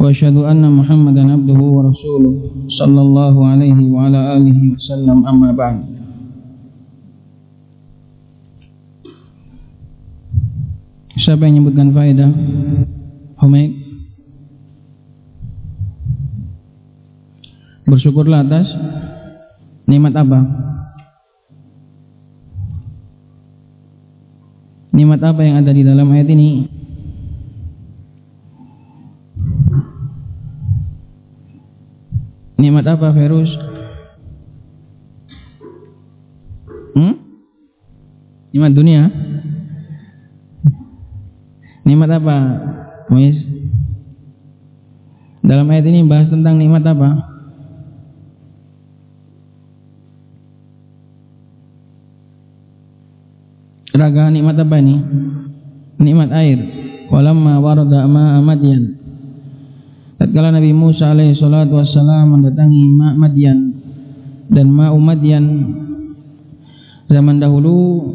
وأشهد أن محمدا عبده ورسوله صلى الله عليه وعلى آله وسلم أما بعد Siapa yang menyebutkan faedah? Humaid Bersyukurlah atas nikmat apa? Nikmat apa yang ada di dalam ayat ini? Nikmat apa Ferus? Hmm? Nikmat dunia? Nikmat apa? Muiz? Dalam ayat ini bahas tentang nikmat apa? Raga nikmat apa ini? Nikmat air. Walamma warada ma Madyan. Tatkala Nabi Musa alaihi salatu wassalam mendatangi Ma Madyan dan Ma Madyan zaman dahulu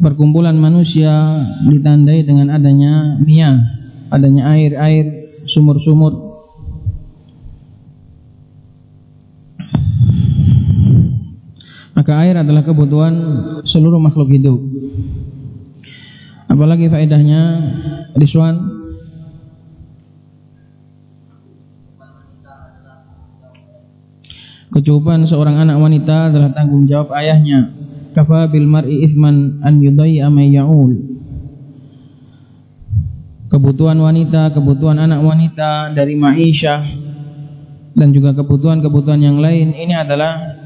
perkumpulan manusia ditandai dengan adanya miyah, adanya air-air, sumur-sumur. Maka air adalah kebutuhan seluruh makhluk hidup. Apalagi faedahnya Rizwan Kecukupan seorang anak wanita adalah tanggung jawab ayahnya. Kafa bil mar'i ithman an ma ya'ul. Kebutuhan wanita, kebutuhan anak wanita dari ma'isyah dan juga kebutuhan-kebutuhan yang lain ini adalah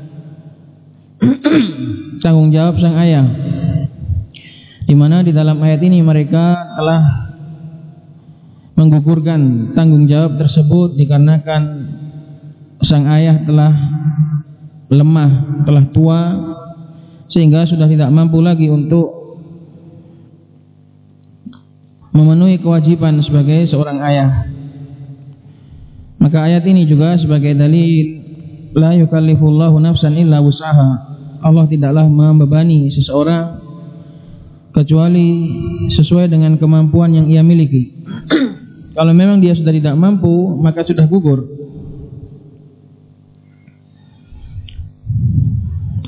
tanggung jawab sang ayah. Di mana di dalam ayat ini mereka telah menggugurkan tanggung jawab tersebut dikarenakan sang ayah telah lemah, telah tua sehingga sudah tidak mampu lagi untuk memenuhi kewajiban sebagai seorang ayah. Maka ayat ini juga sebagai dalil la yukallifullahu nafsan illa wus'aha. Allah tidaklah membebani seseorang kecuali sesuai dengan kemampuan yang ia miliki. Kalau memang dia sudah tidak mampu, maka sudah gugur.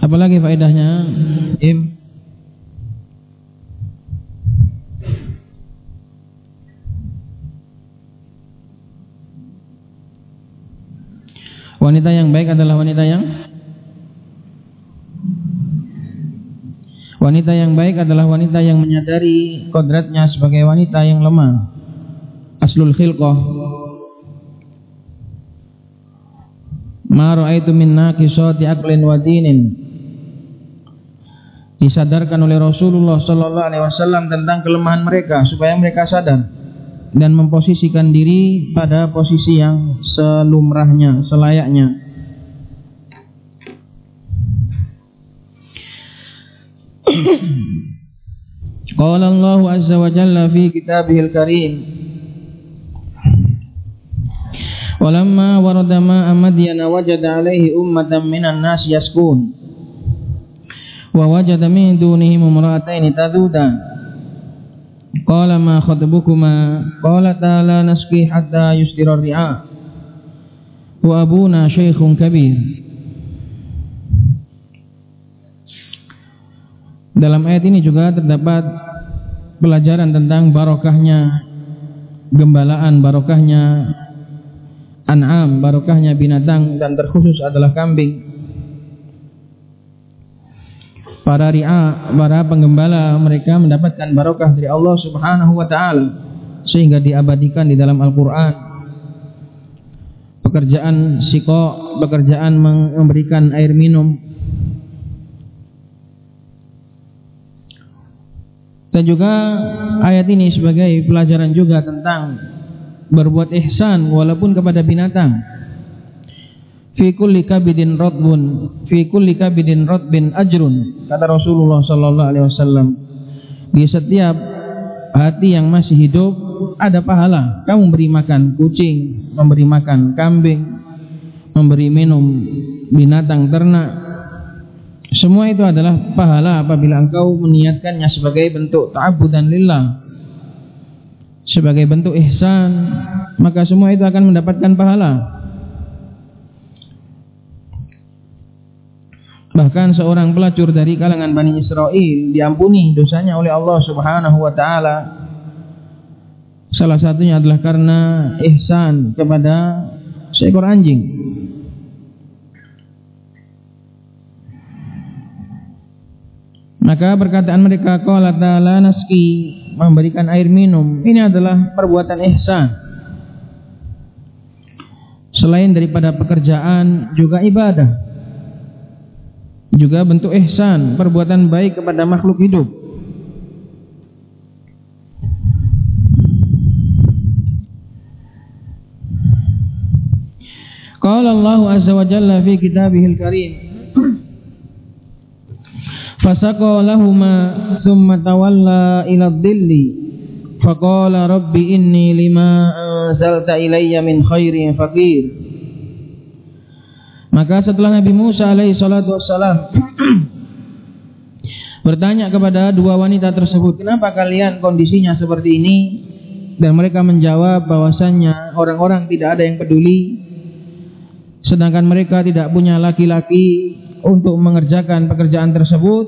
Apalagi faedahnya? Im. Wanita yang baik adalah wanita yang Wanita yang baik adalah wanita yang menyadari kodratnya sebagai wanita yang lemah. Aslul khilqah. Ma ra'aitu min naqisati aqlin wa dinin disadarkan oleh Rasulullah Sallallahu Alaihi Wasallam tentang kelemahan mereka supaya mereka sadar dan memposisikan diri pada posisi yang selumrahnya, selayaknya. Qala Allah Azza wa Jalla fi kitabihil karim Walamma warada ma'a Madyana wajada alaihi ummatan minan nas yaskun wa wajada min dunihim imra'atayn tadudan qala ma khatabukuma qala ta'ala nasqi hatta yusdirar ri'a wa abuna shaykhun kabir. Dalam ayat ini juga terdapat pelajaran tentang barokahnya gembalaan, barokahnya an'am, barokahnya binatang dan terkhusus adalah kambing para ria, para penggembala mereka mendapatkan barokah dari Allah Subhanahu wa taala sehingga diabadikan di dalam Al-Qur'an. Pekerjaan siko, pekerjaan memberikan air minum dan juga ayat ini sebagai pelajaran juga tentang berbuat ihsan walaupun kepada binatang. Fi kulli kabidin radbun fi kulli kabidin radbin ajrun. Kata Rasulullah sallallahu alaihi wasallam di setiap hati yang masih hidup ada pahala. Kamu beri makan kucing memberi makan kambing memberi minum binatang ternak. Semua itu adalah pahala apabila engkau meniatkannya sebagai bentuk ta'abudan lillah sebagai bentuk ihsan maka semua itu akan mendapatkan pahala Bahkan seorang pelacur dari kalangan Bani Israel diampuni dosanya oleh Allah Subhanahu wa taala. Salah satunya adalah karena ihsan kepada seekor anjing. Maka perkataan mereka qala ta'ala naski memberikan air minum ini adalah perbuatan ihsan. Selain daripada pekerjaan juga ibadah juga bentuk ihsan, perbuatan baik kepada makhluk hidup. Qala Allah azza wa jalla fi kitabihil karim. Fasaqa lahuma thumma tawalla ila dhilli. Faqala rabbi inni lima anzalta ilayya min khairin faqir maka setelah Nabi Musa alaihi salatu wassalam bertanya kepada dua wanita tersebut, "Kenapa kalian kondisinya seperti ini?" Dan mereka menjawab bahwasannya orang-orang tidak ada yang peduli sedangkan mereka tidak punya laki-laki untuk mengerjakan pekerjaan tersebut.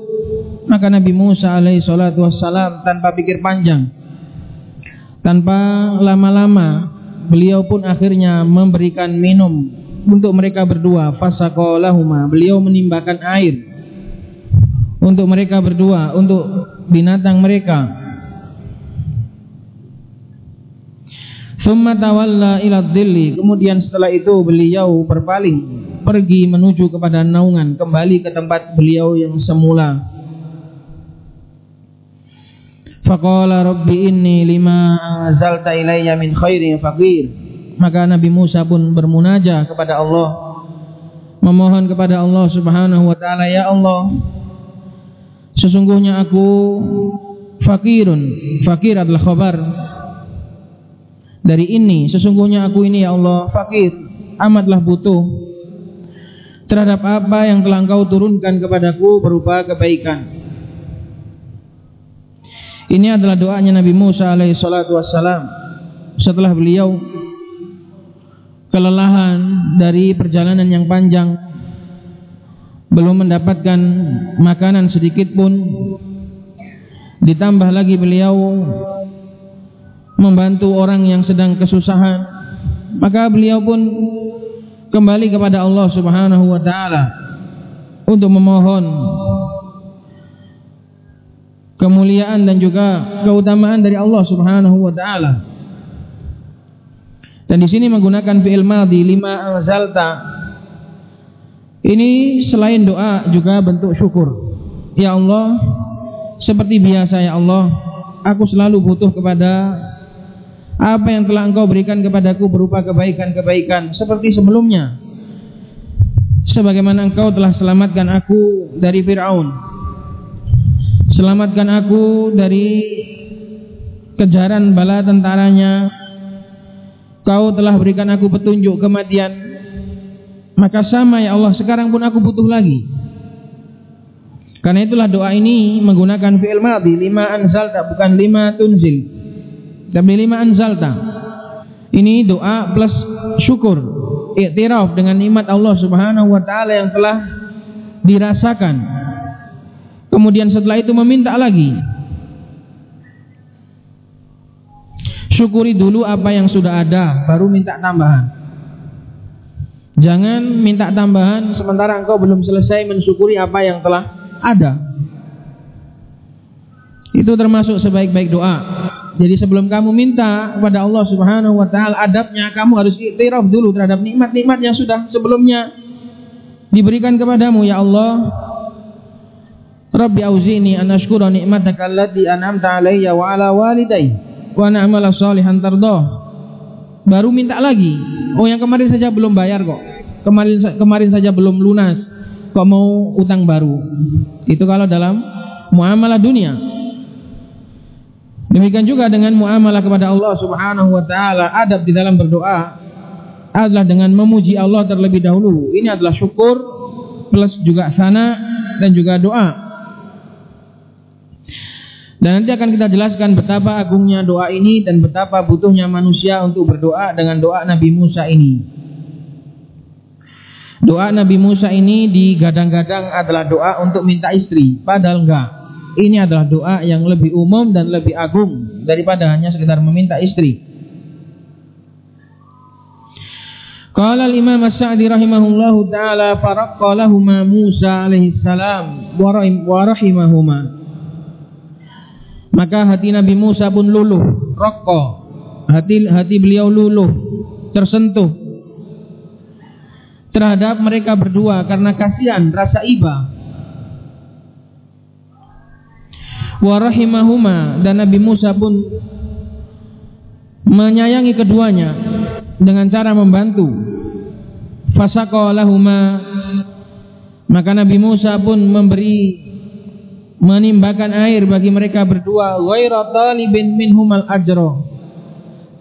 Maka Nabi Musa alaihi salatu wassalam tanpa pikir panjang tanpa lama-lama beliau pun akhirnya memberikan minum untuk mereka berdua fasakolahuma. Beliau menimbakan air untuk mereka berdua untuk binatang mereka. Summa tawalla ila dhilli. Kemudian setelah itu beliau berpaling pergi menuju kepada naungan kembali ke tempat beliau yang semula. Faqala rabbi inni lima anzalta ilayya min khairin faqir maka Nabi Musa pun bermunajah kepada Allah. Memohon kepada Allah Subhanahu wa taala ya Allah sesungguhnya aku fakirun fakir adalah khabar. Dari ini sesungguhnya aku ini ya Allah fakir amatlah butuh terhadap apa yang telah engkau turunkan kepadaku berupa kebaikan. Ini adalah doanya Nabi Musa alaihi salatu wassalam. Setelah beliau kelelahan dari perjalanan yang panjang. Belum mendapatkan makanan sedikit pun. Ditambah lagi beliau membantu orang yang sedang kesusahan. Maka beliau pun kembali kepada Allah Subhanahu wa taala untuk memohon kemuliaan dan juga keutamaan dari Allah Subhanahu wa taala dan di sini menggunakan fi'il madhi lima anzalta. Ini selain doa juga bentuk syukur. Ya Allah, seperti biasa ya Allah, aku selalu butuh kepada apa yang telah Engkau berikan kepadaku berupa kebaikan-kebaikan seperti sebelumnya. Sebagaimana Engkau telah selamatkan aku dari Firaun. Selamatkan aku dari kejaran bala tentaranya Kau telah berikan aku petunjuk kematian. Maka sama ya Allah Sekarang pun aku butuh lagi. Karena itulah doa ini Menggunakan fi'il madhi. Lima anzalta bukan lima tunzil. Tapi lima anzalta. Ini doa plus syukur Iktiraf dengan nikmat Allah subhanahu wa ta'ala Yang telah dirasakan. Kemudian setelah itu meminta lagi Syukuri dulu apa yang sudah ada, baru minta tambahan. Jangan minta tambahan sementara engkau belum selesai mensyukuri apa yang telah ada. Itu termasuk sebaik-baik doa. Jadi sebelum kamu minta kepada Allah Subhanahu wa taala adabnya kamu harus iktiraf dulu terhadap nikmat-nikmat yang sudah sebelumnya diberikan kepadamu ya Allah. Rabbi auzini an ashkura ni'mataka allati an'amta alayya wa ala walidayya wa na'mala salihan tardah. Baru minta lagi. Oh yang kemarin saja belum bayar kok. Kemarin kemarin saja belum lunas, kok mau utang baru. Itu kalau dalam muamalah dunia. Demikian juga dengan muamalah kepada Allah Subhanahu wa taala, adab di dalam berdoa adalah dengan memuji Allah terlebih dahulu. Ini adalah syukur plus juga sana dan juga doa. Dan nanti akan kita jelaskan betapa agungnya doa ini dan betapa butuhnya manusia untuk berdoa dengan doa Nabi Musa ini. Doa Nabi Musa ini digadang-gadang adalah doa untuk minta istri, padahal enggak. Ini adalah doa yang lebih umum dan lebih agung daripada hanya sekedar meminta istri. Qala al-Imam As-Sa'di rahimahullahu taala faraqqa lahumā Musa alaihi salam wa rahimahuma maka hati Nabi Musa pun luluh, rokok. Hati hati beliau luluh, tersentuh terhadap mereka berdua karena kasihan, rasa iba. Warahimahuma dan Nabi Musa pun menyayangi keduanya dengan cara membantu. Fasaqalahuma maka Nabi Musa pun memberi menimbakan air bagi mereka berdua ghaira talibin minhumal ajra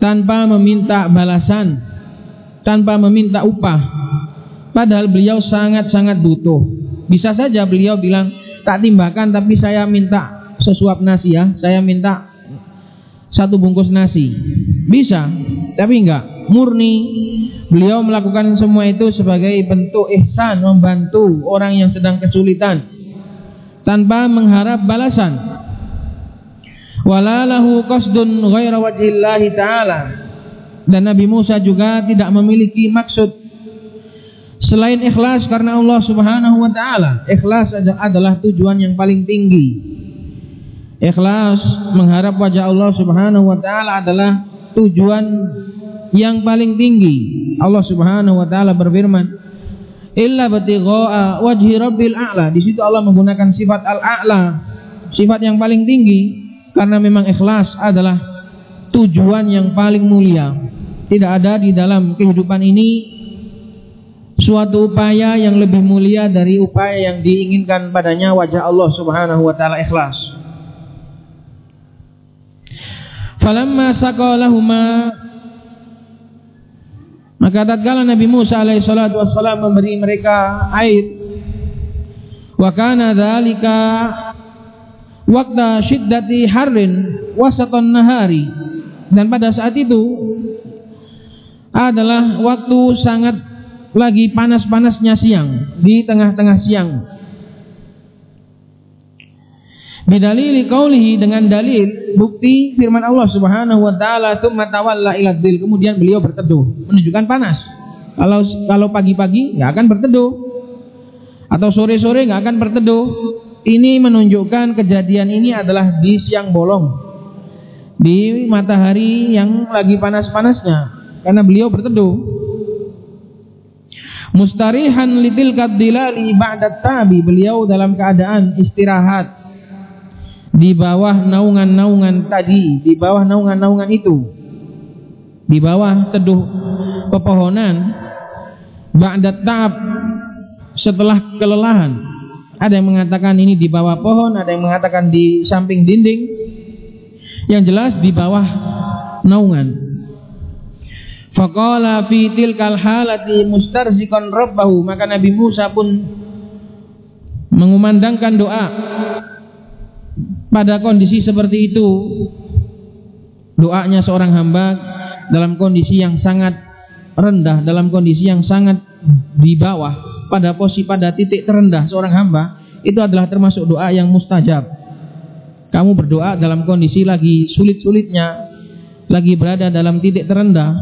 tanpa meminta balasan tanpa meminta upah. Padahal beliau sangat-sangat butuh. Bisa saja beliau bilang tak timbakan tapi saya minta sesuap nasi ya. Saya minta satu bungkus nasi. Bisa tapi enggak. Murni. Beliau melakukan semua itu sebagai bentuk ihsan membantu orang yang sedang kesulitan tanpa mengharap balasan. Walalahu qasdun ghaira wajhillahi ta'ala. Dan Nabi Musa juga tidak memiliki maksud selain ikhlas karena Allah Subhanahu wa taala. Ikhlas adalah tujuan yang paling tinggi. Ikhlas mengharap wajah Allah Subhanahu wa taala adalah tujuan yang paling tinggi. Allah Subhanahu wa taala berfirman, illa batigha'a wajhi rabbil a'la. Di situ Allah menggunakan sifat al-a'la, sifat yang paling tinggi karena memang ikhlas adalah tujuan yang paling mulia. Tidak ada di dalam kehidupan ini suatu upaya yang lebih mulia dari upaya yang diinginkan padanya wajah Allah Subhanahu wa taala ikhlas. Falamma saqalahuma maka tatkala Nabi Musa alaihi salatu wassalam memberi mereka air wa kana dzalika waqta syiddati harrin wasatan nahari. Dan pada saat itu adalah waktu sangat lagi panas-panasnya siang di tengah-tengah siang bidalili qaulihi dengan dalil bukti firman Allah Subhanahu wa taala tsumma tawalla ila kemudian beliau berteduh menunjukkan panas. Kalau kalau pagi-pagi nggak akan berteduh. Atau sore-sore nggak akan berteduh. Ini menunjukkan kejadian ini adalah di siang bolong. Di matahari yang lagi panas-panasnya karena beliau berteduh. Mustarihan litil kadilali ba'da tabi. Beliau dalam keadaan istirahat di bawah naungan-naungan tadi, di bawah naungan-naungan itu, di bawah teduh pepohonan, ba'da ta'ab setelah kelelahan. Ada yang mengatakan ini di bawah pohon, ada yang mengatakan di samping dinding. Yang jelas di bawah naungan. Faqala fi tilkal halati mustarzikan rabbahu, maka Nabi Musa pun mengumandangkan doa pada kondisi seperti itu doanya seorang hamba dalam kondisi yang sangat rendah dalam kondisi yang sangat di bawah pada posisi pada titik terendah seorang hamba itu adalah termasuk doa yang mustajab. Kamu berdoa dalam kondisi lagi sulit-sulitnya lagi berada dalam titik terendah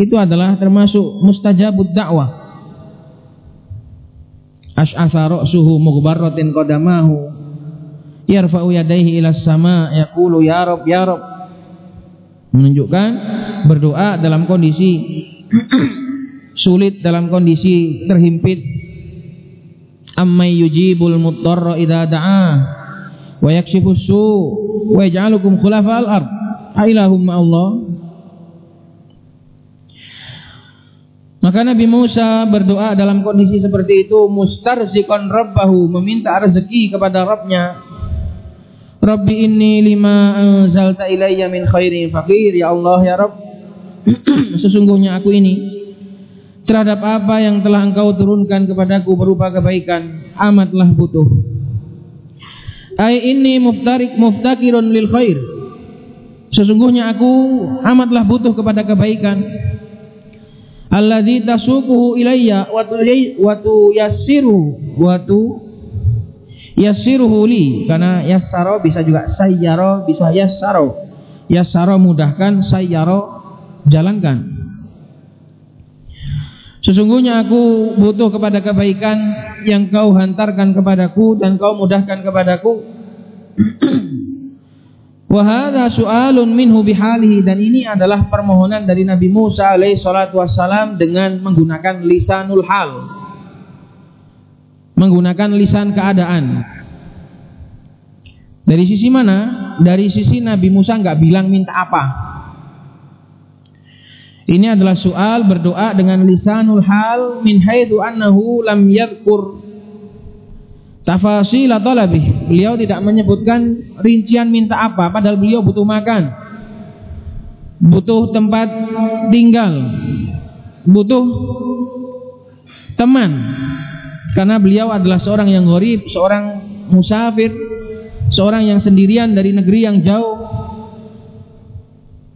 itu adalah termasuk mustajabud dakwah Ash'asa ra'suhu mughbarratin qadamahu yarfa'u yadayhi ila sama yaqulu ya rab ya rab menunjukkan berdoa dalam kondisi sulit dalam kondisi terhimpit. Ammay yujibul muttarra idza da'a wa yakshifu su wa yaj'alukum khulafa'al ard. Ailahum Allah. Maka Nabi Musa berdoa dalam kondisi seperti itu mustarziqan rabbahu meminta rezeki kepada Rabbnya. Rabbi inni lima anzalta ilayya min khairin fakir ya Allah ya Rabb. Sesungguhnya aku ini terhadap apa yang telah engkau turunkan kepadaku berupa kebaikan amatlah butuh. Ai ini muftarik muftakirun lil khair. Sesungguhnya aku amatlah butuh kepada kebaikan alladzi tasuquhu ilayya wa tu yassiru wa tu yassiruhu li karena yassara bisa juga sayyara bisa yassara. Yassara mudahkan sayyara jalankan. Sesungguhnya aku butuh kepada kebaikan yang kau hantarkan kepadaku dan kau mudahkan kepadaku. Wahada su'alun minhu bihalihi dan ini adalah permohonan dari Nabi Musa alaihi salatu wassalam dengan menggunakan lisanul hal. Menggunakan lisan keadaan. Dari sisi mana? Dari sisi Nabi Musa nggak bilang minta apa. Ini adalah soal berdoa dengan lisanul hal min haitsu annahu lam yadhkur Tafasil lebih Beliau tidak menyebutkan rincian minta apa padahal beliau butuh makan. Butuh tempat tinggal. Butuh teman. Karena beliau adalah seorang yang gharib, seorang musafir, seorang yang sendirian dari negeri yang jauh.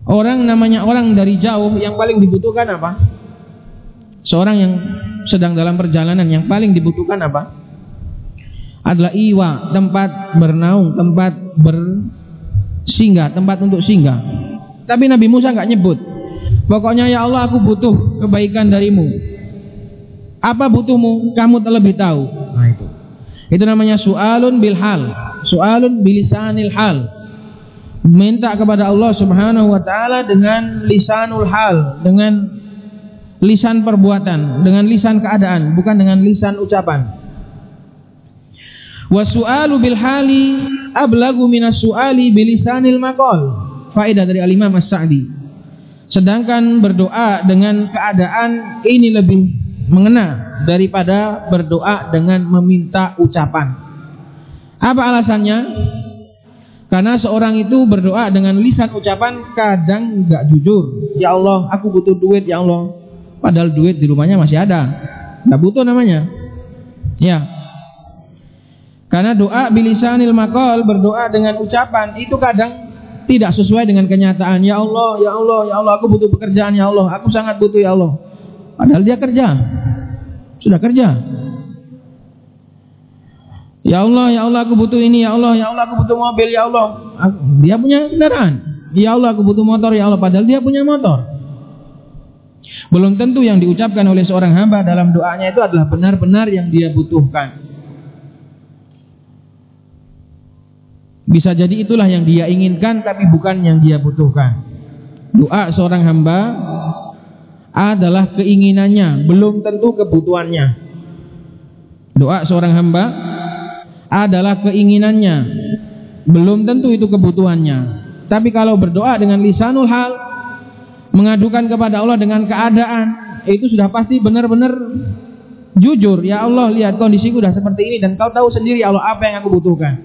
Orang namanya orang dari jauh yang paling dibutuhkan apa? Seorang yang sedang dalam perjalanan yang paling dibutuhkan apa? adalah iwa, tempat bernaung, tempat bersinggah, tempat untuk singgah. Tapi Nabi Musa nggak nyebut. Pokoknya ya Allah aku butuh kebaikan darimu. Apa butuhmu? Kamu terlebih tahu. Nah itu. Itu namanya su'alun bil hal. Su'alun bilisanil hal. Minta kepada Allah Subhanahu wa taala dengan lisanul hal, dengan lisan perbuatan, dengan lisan keadaan, bukan dengan lisan ucapan. Wa su'alu bil hali ablagu minas su'ali bilisanil maqal. Faedah dari Al-Imam As-Sa'di. Sedangkan berdoa dengan keadaan ini lebih mengena daripada berdoa dengan meminta ucapan. Apa alasannya? Karena seorang itu berdoa dengan lisan ucapan kadang enggak jujur. Ya Allah, aku butuh duit ya Allah. Padahal duit di rumahnya masih ada. Enggak butuh namanya. Ya, karena doa bilisanil makol berdoa dengan ucapan itu kadang tidak sesuai dengan kenyataan. Ya Allah, ya Allah, ya Allah, aku butuh pekerjaan ya Allah, aku sangat butuh ya Allah. Padahal dia kerja, sudah kerja. Ya Allah, ya Allah, aku butuh ini, ya Allah, ya Allah, aku butuh mobil, ya Allah. dia punya kendaraan. Ya Allah, aku butuh motor, ya Allah, padahal dia punya motor. Belum tentu yang diucapkan oleh seorang hamba dalam doanya itu adalah benar-benar yang dia butuhkan. Bisa jadi itulah yang dia inginkan tapi bukan yang dia butuhkan. Doa seorang hamba adalah keinginannya, belum tentu kebutuhannya. Doa seorang hamba adalah keinginannya, belum tentu itu kebutuhannya. Tapi kalau berdoa dengan lisanul hal, mengadukan kepada Allah dengan keadaan, itu sudah pasti benar-benar jujur. Ya Allah, lihat kondisiku sudah seperti ini dan kau tahu sendiri ya Allah apa yang aku butuhkan.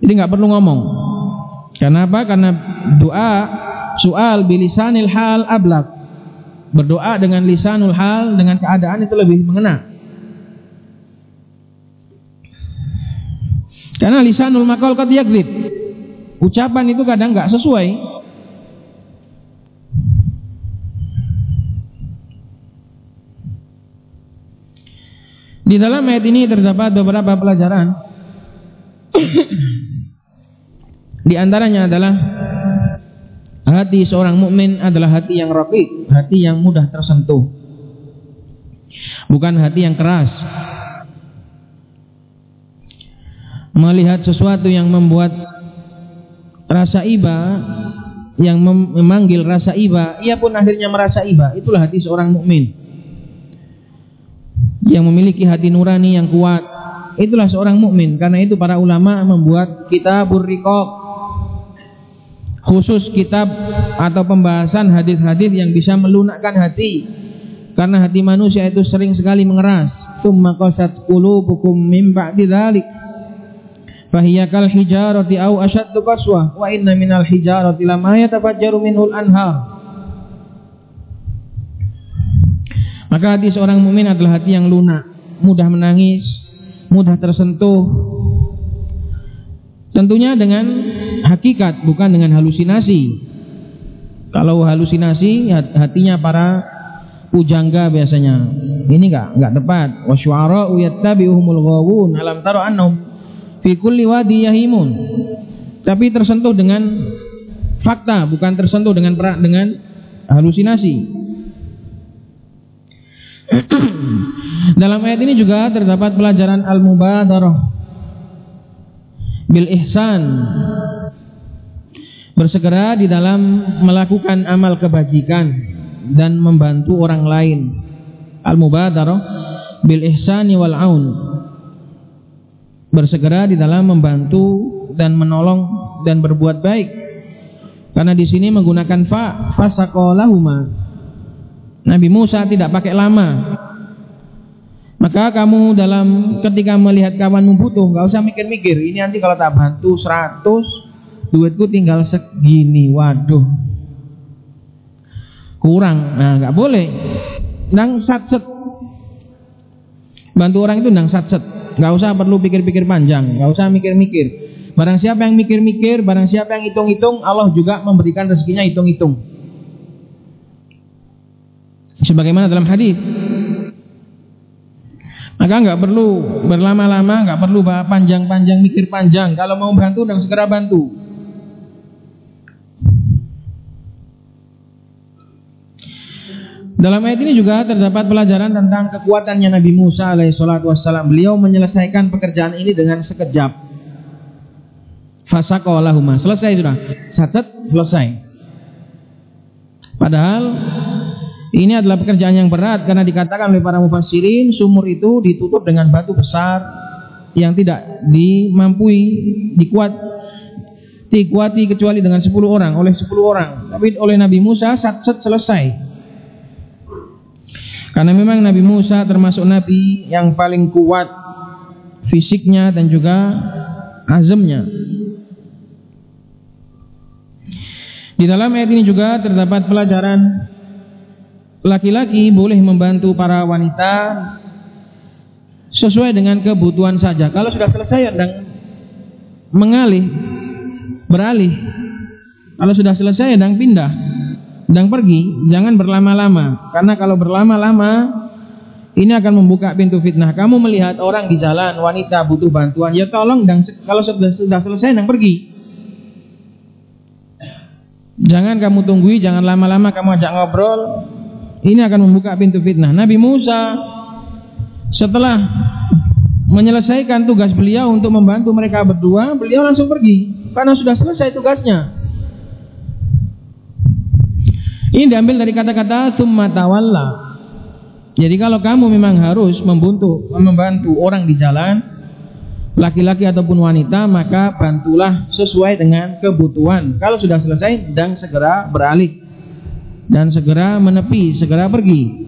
Jadi nggak perlu ngomong. Kenapa? Karena doa soal bilisanil hal ablak. Berdoa dengan lisanul hal dengan keadaan itu lebih mengena. Karena lisanul makal qad yakdzib. Ucapan itu kadang nggak sesuai. Di dalam ayat ini terdapat beberapa pelajaran Di antaranya adalah hati seorang mukmin adalah hati yang raqiq, hati yang mudah tersentuh. Bukan hati yang keras. Melihat sesuatu yang membuat rasa iba yang memanggil rasa iba, ia pun akhirnya merasa iba. Itulah hati seorang mukmin. Yang memiliki hati nurani yang kuat. Itulah seorang mukmin. Karena itu para ulama membuat kitabur riqaq khusus kitab atau pembahasan hadis-hadis yang bisa melunakkan hati Karena hati manusia itu sering sekali mengeras. Tsumma qasat qulubukum min ba'di dzalik. Fahiya kal hijarati au ashaddu qaswah wa inna minal hijarati lama yatafajjaru minhul anhar. Maka hati seorang mukmin adalah hati yang lunak, mudah menangis, mudah tersentuh. Tentunya dengan hakikat, bukan dengan halusinasi. Kalau halusinasi hatinya para pujangga biasanya. Ini enggak enggak tepat. Wa syu'ara'u yattabi'uhumul ghawun. Alam tara annahum fi kulli wadi yahimun. Tapi tersentuh dengan fakta, bukan tersentuh dengan dengan halusinasi. Dalam ayat ini juga terdapat pelajaran al-mubadarah bil ihsan. Bersegera di dalam melakukan amal kebajikan dan membantu orang lain. Al-mubadarah bil ihsani wal aun. Bersegera di dalam membantu dan menolong dan berbuat baik. Karena di sini menggunakan fa fasaqalahuma Nabi Musa tidak pakai lama maka kamu dalam ketika melihat kawanmu butuh nggak usah mikir-mikir. Ini nanti kalau tak bantu 100 duitku tinggal segini. Waduh. Kurang. Nah nggak boleh. Nang satset. Bantu orang itu nang satset. Nggak usah perlu pikir-pikir panjang. Nggak usah mikir-mikir. Barang siapa yang mikir-mikir barang siapa yang hitung-hitung Allah juga memberikan rezekinya hitung-hitung. Sebagaimana dalam hadis maka nggak perlu berlama-lama nggak perlu panjang-panjang mikir panjang kalau mau bantu dan segera bantu Dalam ayat ini juga terdapat pelajaran tentang kekuatannya Nabi Musa alaihissalatu wassalam. Beliau menyelesaikan pekerjaan ini dengan sekejap. Fasakolahuma. Selesai sudah. Catat, selesai. Padahal ini adalah pekerjaan yang berat karena dikatakan oleh para mufassirin sumur itu ditutup dengan batu besar yang tidak dimampui dikuat dikuati kecuali dengan 10 orang oleh 10 orang tapi oleh Nabi Musa sat, sat selesai karena memang Nabi Musa termasuk nabi yang paling kuat fisiknya dan juga azamnya. Di dalam ayat ini juga terdapat pelajaran laki-laki boleh membantu para wanita sesuai dengan kebutuhan saja. Kalau sudah selesai dan mengalih, beralih. Kalau sudah selesai dan pindah sedang pergi, jangan berlama-lama. Karena kalau berlama-lama, ini akan membuka pintu fitnah. Kamu melihat orang di jalan, wanita butuh bantuan, ya tolong. Dan kalau sudah sudah selesai, dan pergi. Jangan kamu tunggui, jangan lama-lama kamu ajak ngobrol. Ini akan membuka pintu fitnah. Nabi Musa setelah menyelesaikan tugas beliau untuk membantu mereka berdua, beliau langsung pergi karena sudah selesai tugasnya. Ini diambil dari kata-kata summa tawalla. Jadi kalau kamu memang harus membantu membantu orang di jalan, laki-laki ataupun wanita, maka bantulah sesuai dengan kebutuhan. Kalau sudah selesai dan segera beralih dan segera menepi, segera pergi.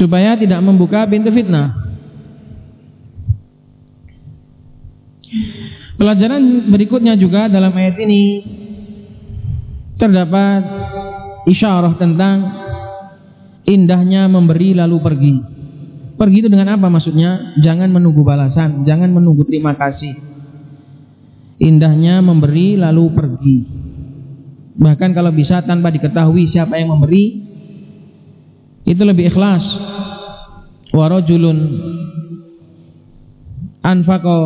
Supaya tidak membuka pintu fitnah. Pelajaran berikutnya juga dalam ayat ini terdapat isyarah tentang indahnya memberi lalu pergi. Pergi itu dengan apa maksudnya? Jangan menunggu balasan, jangan menunggu terima kasih. Indahnya memberi lalu pergi. Bahkan kalau bisa tanpa diketahui siapa yang memberi, itu lebih ikhlas. Warajulun anfaqo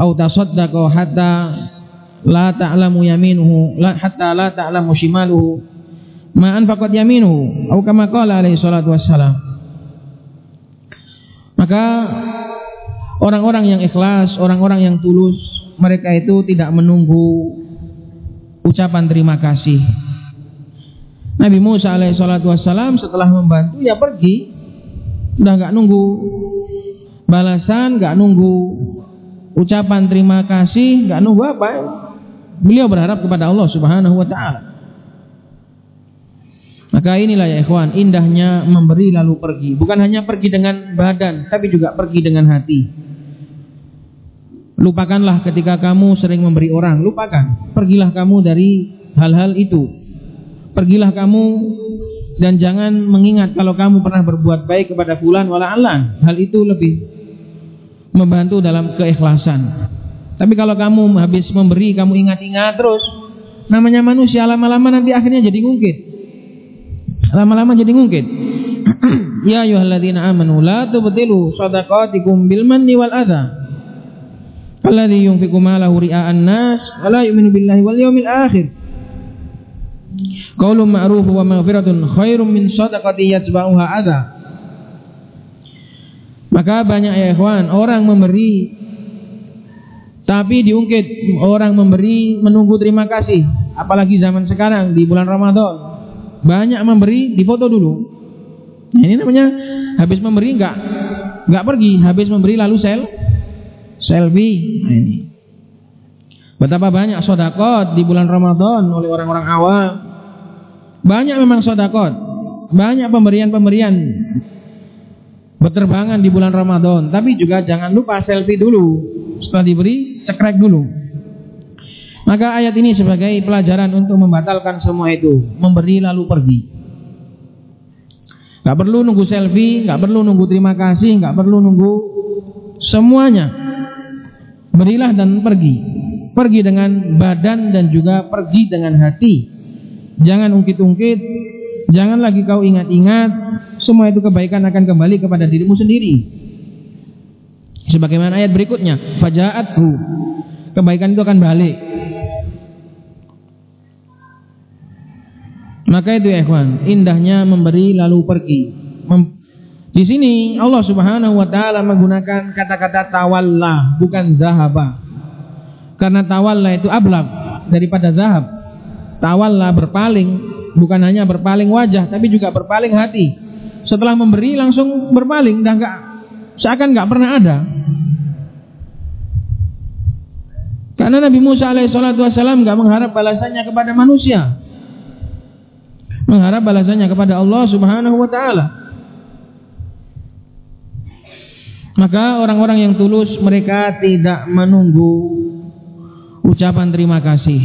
au tasaddaqa hatta la ta'lamu yaminuhu la hatta la ta'lamu shimaluhu ma anfaqat yaminuhu au kama qala alaihi salatu wassalam maka orang-orang yang ikhlas orang-orang yang tulus mereka itu tidak menunggu ucapan terima kasih. Nabi Musa alaihi salatu wassalam setelah membantu ya pergi. Udah nggak nunggu balasan nggak nunggu ucapan terima kasih nggak nunggu apa. Beliau berharap kepada Allah Subhanahu wa taala. Maka inilah ya ikhwan, indahnya memberi lalu pergi. Bukan hanya pergi dengan badan, tapi juga pergi dengan hati. Lupakanlah ketika kamu sering memberi orang, lupakan. Pergilah kamu dari hal-hal itu. Pergilah kamu dan jangan mengingat kalau kamu pernah berbuat baik kepada fulan wala alan. Hal itu lebih membantu dalam keikhlasan. Tapi kalau kamu habis memberi, kamu ingat-ingat terus, namanya manusia lama-lama nanti akhirnya jadi ngungkit. Lama-lama jadi ngungkit. ya ayyuhalladzina amanu la tubtilu shadaqatikum bil manni wal adha. Alladzi yunfiqu malahu ria'an nas wa la yu'minu billahi wal yawmil akhir. Qaulun ma'ruf wa maghfiratun khairum min shadaqati yatba'uha adha. Maka banyak ya ikhwan, orang memberi tapi diungkit orang memberi menunggu terima kasih. Apalagi zaman sekarang di bulan Ramadan. Banyak memberi di foto dulu. Nah, ini namanya habis memberi enggak enggak pergi, habis memberi lalu sel selfie. Nah, ini. Betapa banyak sodakot di bulan Ramadan oleh orang-orang awam. Banyak memang sodakot. Banyak pemberian-pemberian berterbangan di bulan Ramadan. Tapi juga jangan lupa selfie dulu. Setelah diberi cekrek dulu. Maka ayat ini sebagai pelajaran untuk membatalkan semua itu, memberi lalu pergi. Gak perlu nunggu selfie, gak perlu nunggu terima kasih, gak perlu nunggu semuanya. Berilah dan pergi. Pergi dengan badan dan juga pergi dengan hati. Jangan ungkit-ungkit, jangan lagi kau ingat-ingat, semua itu kebaikan akan kembali kepada dirimu sendiri. Sebagaimana ayat berikutnya, fajaathu. Kebaikan itu akan balik. Maka itu ya ikhwan, indahnya memberi lalu pergi. Mem di sini Allah Subhanahu wa taala menggunakan kata-kata tawalla bukan zahaba. Karena tawalla itu ablaq daripada zahab. Tawalla berpaling bukan hanya berpaling wajah tapi juga berpaling hati. Setelah memberi langsung berpaling dan enggak seakan enggak pernah ada. Karena Nabi Musa alaihissalatu wassalam gak mengharap balasannya kepada manusia. Mengharap balasannya kepada Allah subhanahu wa ta'ala. Maka orang-orang yang tulus mereka tidak menunggu ucapan terima kasih.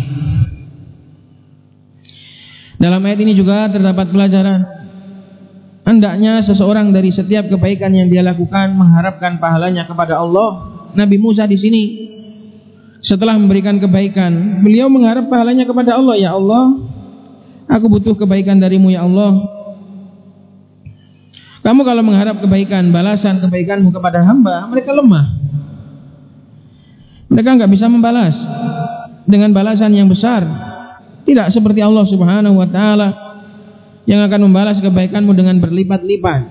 Dalam ayat ini juga terdapat pelajaran. Hendaknya seseorang dari setiap kebaikan yang dia lakukan mengharapkan pahalanya kepada Allah. Nabi Musa di sini setelah memberikan kebaikan, beliau mengharap pahalanya kepada Allah, ya Allah, aku butuh kebaikan darimu ya Allah. Kamu kalau mengharap kebaikan, balasan kebaikanmu kepada hamba, mereka lemah. Mereka nggak bisa membalas dengan balasan yang besar. Tidak seperti Allah Subhanahu wa taala yang akan membalas kebaikanmu dengan berlipat-lipat.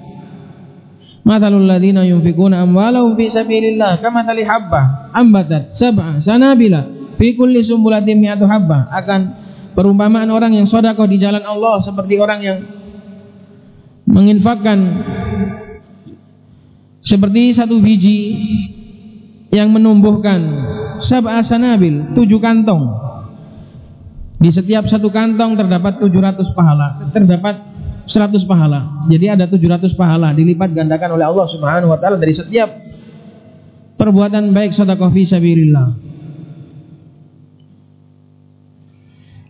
Mathalul ladzina yunfikuna amwalahum fi sabilillah kamathali habbah ambatat sab'a sanabila fi kulli sumbulatin mi'atu akan perumpamaan orang yang sedekah di jalan Allah seperti orang yang menginfakkan seperti satu biji yang menumbuhkan sab'a sanabil tujuh kantong di setiap satu kantong terdapat 700 pahala terdapat 100 pahala. Jadi ada 700 pahala dilipat gandakan oleh Allah Subhanahu wa taala dari setiap perbuatan baik sedekah fi sabilillah.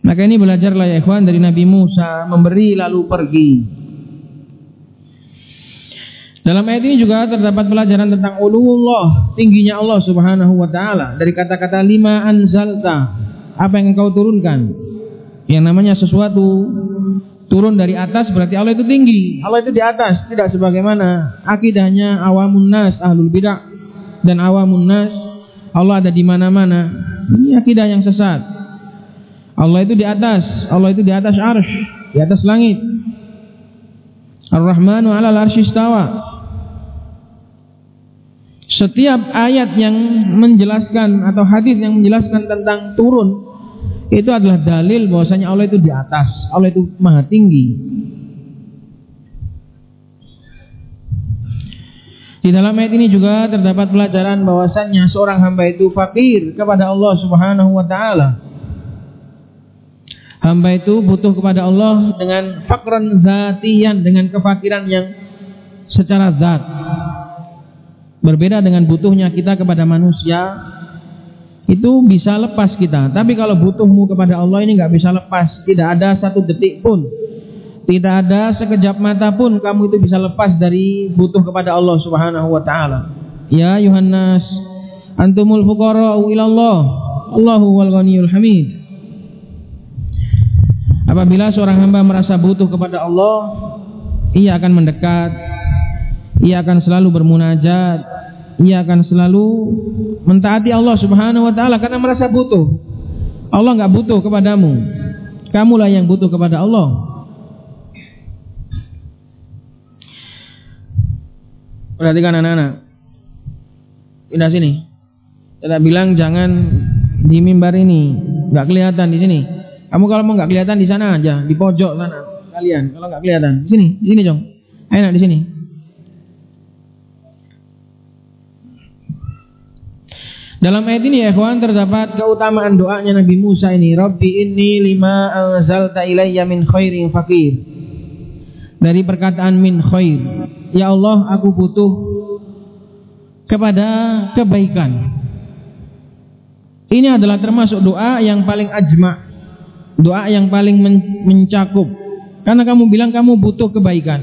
Maka ini belajarlah ya ikhwan dari Nabi Musa memberi lalu pergi. Dalam ayat ini juga terdapat pelajaran tentang ululullah, tingginya Allah Subhanahu wa taala dari kata-kata lima anzalta, apa yang engkau turunkan. Yang namanya sesuatu turun dari atas berarti Allah itu tinggi. Allah itu di atas, tidak sebagaimana akidahnya awamun nas ahlul bidah dan awamun nas Allah ada di mana-mana. Ini akidah yang sesat. Allah itu di atas, Allah itu di atas arsh, di atas langit. Ar-Rahmanu 'alal arsy istawa. Setiap ayat yang menjelaskan atau hadis yang menjelaskan tentang turun itu adalah dalil bahwasanya Allah itu di atas, Allah itu maha tinggi. Di dalam ayat ini juga terdapat pelajaran bahwasannya seorang hamba itu fakir kepada Allah Subhanahu wa taala. Hamba itu butuh kepada Allah dengan fakran zatian, dengan kefakiran yang secara zat. Berbeda dengan butuhnya kita kepada manusia, itu bisa lepas kita. Tapi kalau butuhmu kepada Allah ini nggak bisa lepas. Tidak ada satu detik pun, tidak ada sekejap mata pun kamu itu bisa lepas dari butuh kepada Allah Subhanahu Wa Taala. Ya Yohanes, antumul fuqara ilallah, Allahu wal ghaniyul hamid. Apabila seorang hamba merasa butuh kepada Allah, ia akan mendekat, ia akan selalu bermunajat, ia akan selalu mentaati Allah Subhanahu wa taala karena merasa butuh. Allah nggak butuh kepadamu. Kamulah yang butuh kepada Allah. Perhatikan anak-anak. Pindah sini. Kita bilang jangan di mimbar ini, nggak kelihatan di sini. Kamu kalau mau nggak kelihatan di sana aja, di pojok sana. Kalian kalau nggak kelihatan, di sini, di sini Jong. Enak di sini. Dalam ayat ini ya ikhwan terdapat keutamaan doanya Nabi Musa ini, Rabbi inni lima anzalta ilayya min khairin fakir. Dari perkataan min khair, ya Allah aku butuh kepada kebaikan. Ini adalah termasuk doa yang paling ajma Doa yang paling mencakup. Karena kamu bilang kamu butuh kebaikan.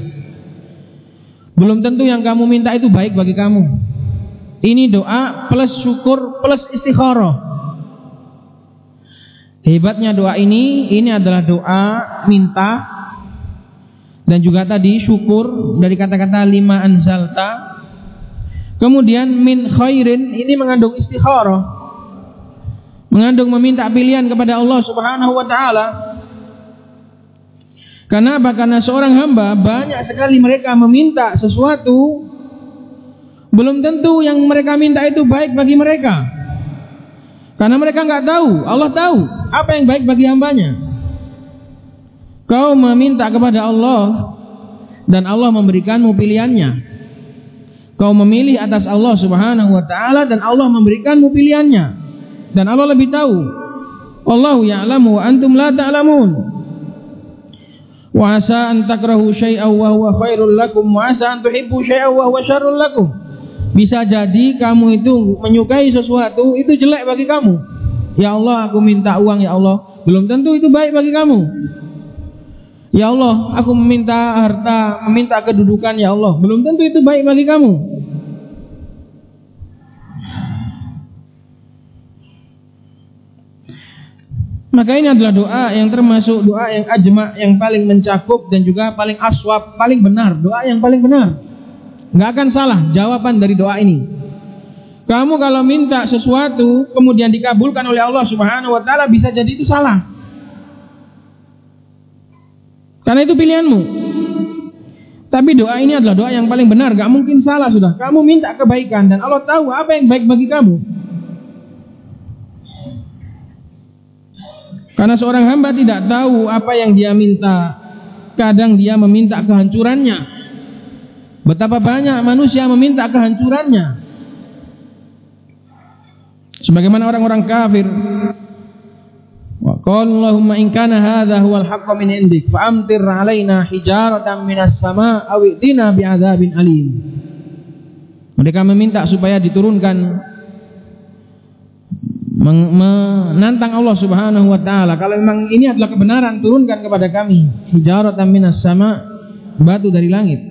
Belum tentu yang kamu minta itu baik bagi kamu. Ini doa plus syukur plus istikharah. Hebatnya doa ini, ini adalah doa minta dan juga tadi syukur dari kata-kata lima anzalta. Kemudian min khairin ini mengandung istikharah mengandung meminta pilihan kepada Allah Subhanahu wa taala. Karena apa? Karena seorang hamba banyak sekali mereka meminta sesuatu belum tentu yang mereka minta itu baik bagi mereka. Karena mereka nggak tahu, Allah tahu apa yang baik bagi hambanya. Kau meminta kepada Allah dan Allah memberikanmu pilihannya. Kau memilih atas Allah Subhanahu wa taala dan Allah memberikanmu pilihannya dan Allah lebih tahu. Allah ya'lamu wa antum la ta'lamun. Wa asa an takrahu syai'an wa huwa khairul lakum wa asa an tuhibbu syai'an wa huwa syarrul lakum. Bisa jadi kamu itu menyukai sesuatu itu jelek bagi kamu. Ya Allah, aku minta uang ya Allah. Belum tentu itu baik bagi kamu. Ya Allah, aku meminta harta, meminta kedudukan ya Allah. Belum tentu itu baik bagi kamu. Maka ini adalah doa yang termasuk doa yang ajma, yang paling mencakup dan juga paling aswab, paling benar. Doa yang paling benar. Nggak akan salah jawaban dari doa ini. Kamu kalau minta sesuatu kemudian dikabulkan oleh Allah Subhanahu wa taala bisa jadi itu salah. Karena itu pilihanmu. Tapi doa ini adalah doa yang paling benar, gak mungkin salah sudah. Kamu minta kebaikan dan Allah tahu apa yang baik bagi kamu. Karena seorang hamba tidak tahu apa yang dia minta. Kadang dia meminta kehancurannya. Betapa banyak manusia meminta kehancurannya. Sebagaimana orang-orang kafir. Wa qala Allahumma in kana hadha huwal haqqu min indik fa'amtir 'alaina hijaratan minas sama' aw i'tina bi'adzabin alim. Mereka meminta supaya diturunkan menantang Allah Subhanahu wa taala. Kalau memang ini adalah kebenaran, turunkan kepada kami hijaratan minas sama, batu dari langit.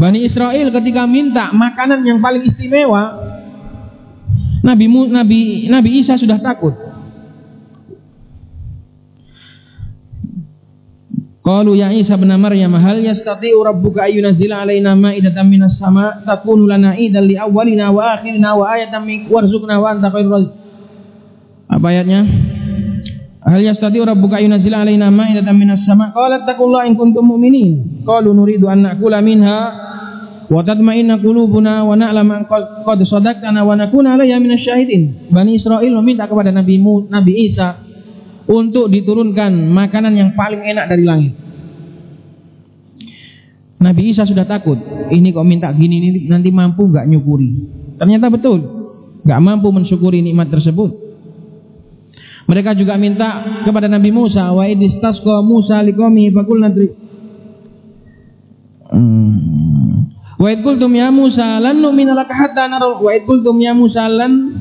Bani Israel ketika minta makanan yang paling istimewa, Nabi Nabi Nabi Isa sudah takut. Qalu ya Isa bin Maryam hal yastati'u rabbuka ayyunzila alaina ma'idatan minas sama' takunu lana idan li awwalina wa akhirina wa ayatan min warzuqna wa anta khairul Apa ayatnya? Hal yastati'u rabbuka ayyunzila alaina ma'idatan minas sama' qalat taqullaha in kuntum mu'minin qalu nuridu an na'kula minha wa tatma'inna qulubuna wa na'lam an qad sadaqtana wa nakuna 'alayha minasy syahidin. Bani Israel meminta kepada Nabi Nabi Isa untuk diturunkan makanan yang paling enak dari langit. Nabi Isa sudah takut. Ini kok minta gini ini nanti mampu nggak nyukuri? Ternyata betul, nggak mampu mensyukuri nikmat tersebut. Mereka juga minta kepada Nabi Musa, wa idistasqa Musa liqomi fakul nadri. Hmm. Wa idqultum ya Musa lan nu'mina laka hatta nara wa idqultum ya Musa lan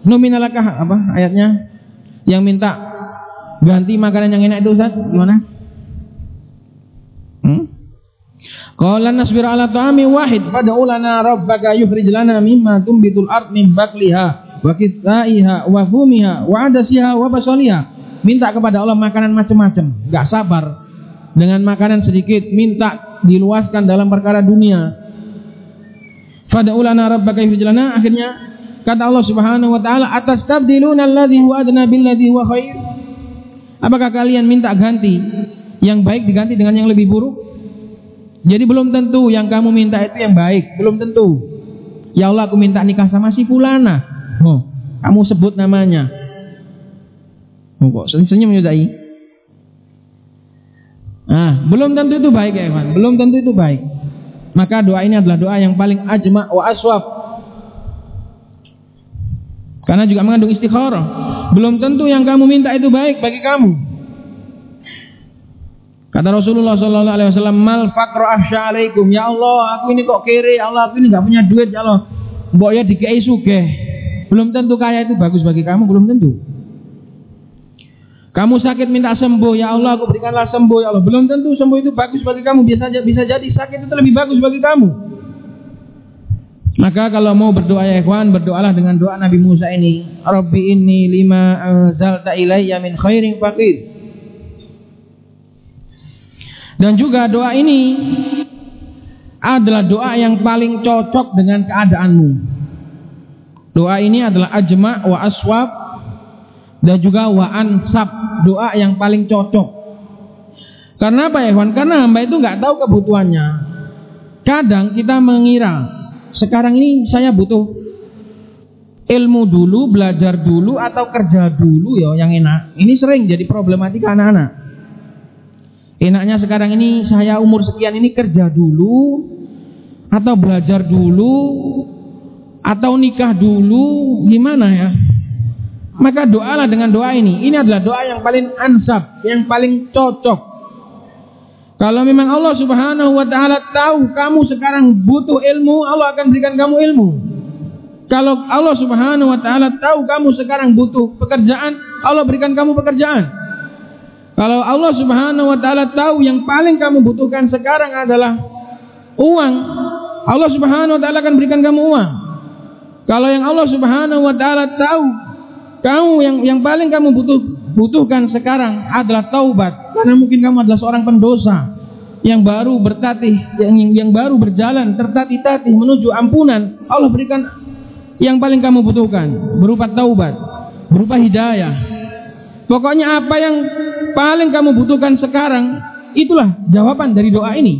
nu'mina apa ayatnya? Yang minta ganti makanan yang enak itu Ustaz, gimana? Hmm? Qala nasbiru ala ta'ami wahid fad'u lana rabbaka yukhrij lana mimma tumbitul ard min bakliha wa kisaiha wa fumiha wa adasiha wa basaliha. Minta kepada Allah makanan macam-macam, enggak sabar dengan makanan sedikit, minta diluaskan dalam perkara dunia. Fad'ulana rabbaka yufjilana akhirnya kata Allah Subhanahu wa taala atas tabdiluna alladhi huwa adna billadhi huwa khair. Apakah kalian minta ganti yang baik diganti dengan yang lebih buruk? Jadi belum tentu yang kamu minta itu yang baik, belum tentu. Ya Allah aku minta nikah sama si fulana. Oh, kamu sebut namanya. Oh, kok senyum menyudahi? Ah, belum tentu itu baik ya, Iman. Belum tentu itu baik. Maka doa ini adalah doa yang paling ajma wa aswab. Karena juga mengandung istikharah. Belum tentu yang kamu minta itu baik bagi kamu. Kata Rasulullah Sallallahu Alaihi Wasallam, mal fakro alaikum. Ya Allah, aku ini kok kiri. Ya Allah, aku ini nggak punya duit. Ya Allah, mbok ya dikei sugih. Belum tentu kaya itu bagus bagi kamu, belum tentu. Kamu sakit minta sembuh, ya Allah aku berikanlah sembuh ya Allah. Belum tentu sembuh itu bagus bagi kamu, bisa bisa jadi sakit itu lebih bagus bagi kamu. Maka kalau mau berdoa ya ikhwan, berdoalah dengan doa Nabi Musa ini. Rabbi inni lima anzalta ilayya min khairin faqir. Dan juga doa ini adalah doa yang paling cocok dengan keadaanmu. Doa ini adalah ajma wa aswab dan juga wa ansab, doa yang paling cocok. Karena apa ya, Ikhwan? Karena hamba itu nggak tahu kebutuhannya. Kadang kita mengira sekarang ini saya butuh ilmu dulu, belajar dulu atau kerja dulu ya yang enak. Ini sering jadi problematika anak-anak. Enaknya sekarang ini saya umur sekian ini kerja dulu atau belajar dulu atau nikah dulu gimana ya? Maka doalah dengan doa ini. Ini adalah doa yang paling ansab yang paling cocok. Kalau memang Allah subhanahu wa ta'ala tahu kamu sekarang butuh ilmu Allah akan berikan kamu ilmu. Kalau Allah subhanahu wa ta'ala tahu kamu sekarang butuh pekerjaan Allah berikan kamu pekerjaan kalau Allah subhanahu wa ta'ala tahu yang paling kamu butuhkan sekarang adalah uang Allah subhanahu wa ta'ala akan berikan kamu uang. Kalau yang Allah Subhanahu wa taala tahu kamu yang yang paling kamu butuh butuhkan sekarang adalah taubat. Karena mungkin kamu adalah seorang pendosa yang baru bertatih yang yang baru berjalan tertatih-tatih menuju ampunan. Allah berikan yang paling kamu butuhkan berupa taubat berupa hidayah. Pokoknya apa yang paling kamu butuhkan sekarang itulah jawaban dari doa ini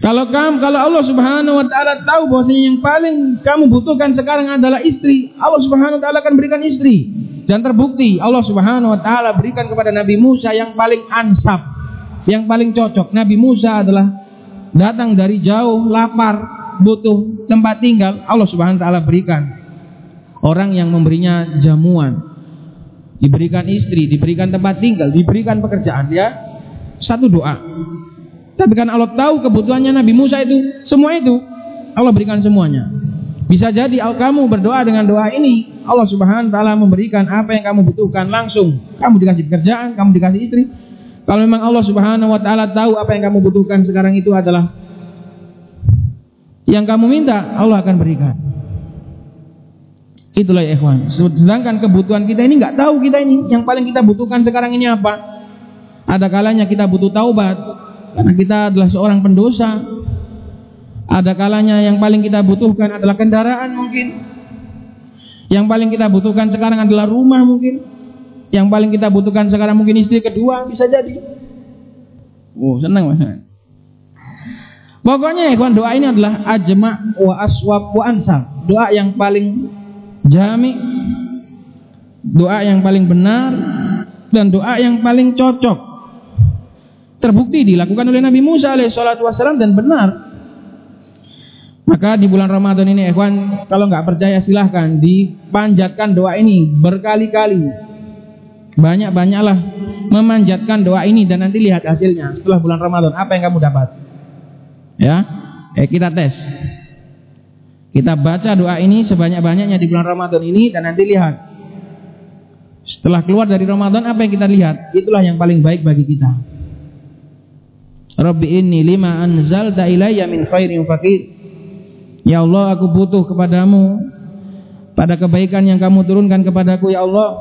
kalau kamu, kalau Allah Subhanahu wa taala tahu bahwasanya yang paling kamu butuhkan sekarang adalah istri, Allah Subhanahu wa taala akan berikan istri. Dan terbukti Allah Subhanahu wa taala berikan kepada Nabi Musa yang paling ansab, yang paling cocok. Nabi Musa adalah datang dari jauh, lapar, butuh tempat tinggal, Allah Subhanahu wa taala berikan orang yang memberinya jamuan. Diberikan istri, diberikan tempat tinggal, diberikan pekerjaan ya. Satu doa tapi kan Allah tahu kebutuhannya Nabi Musa itu, semua itu Allah berikan semuanya. Bisa jadi kamu berdoa dengan doa ini, Allah Subhanahu wa taala memberikan apa yang kamu butuhkan langsung. Kamu dikasih pekerjaan, kamu dikasih istri. Kalau memang Allah Subhanahu wa taala tahu apa yang kamu butuhkan sekarang itu adalah yang kamu minta, Allah akan berikan. Itulah ya ikhwan. Sedangkan kebutuhan kita ini nggak tahu kita ini. Yang paling kita butuhkan sekarang ini apa? Ada kalanya kita butuh taubat, karena kita adalah seorang pendosa. Ada kalanya yang paling kita butuhkan adalah kendaraan mungkin. Yang paling kita butuhkan sekarang adalah rumah mungkin. Yang paling kita butuhkan sekarang mungkin istri kedua bisa jadi. Oh, senang Mas. Pokoknya ikhwan doa ini adalah ajma wa aswab wa ansal. Doa yang paling jami, doa yang paling benar dan doa yang paling cocok terbukti dilakukan oleh Nabi Musa alaihissalatu wassalam dan benar. Maka di bulan Ramadan ini ikhwan, kalau nggak percaya silahkan dipanjatkan doa ini berkali-kali. Banyak-banyaklah memanjatkan doa ini dan nanti lihat hasilnya setelah bulan Ramadan apa yang kamu dapat. Ya, eh kita tes. Kita baca doa ini sebanyak-banyaknya di bulan Ramadan ini dan nanti lihat. Setelah keluar dari Ramadan apa yang kita lihat? Itulah yang paling baik bagi kita. Rabbi inni lima anzalta ilayya min khairin faqir. Ya Allah aku butuh kepadamu pada kebaikan yang kamu turunkan kepadaku ya Allah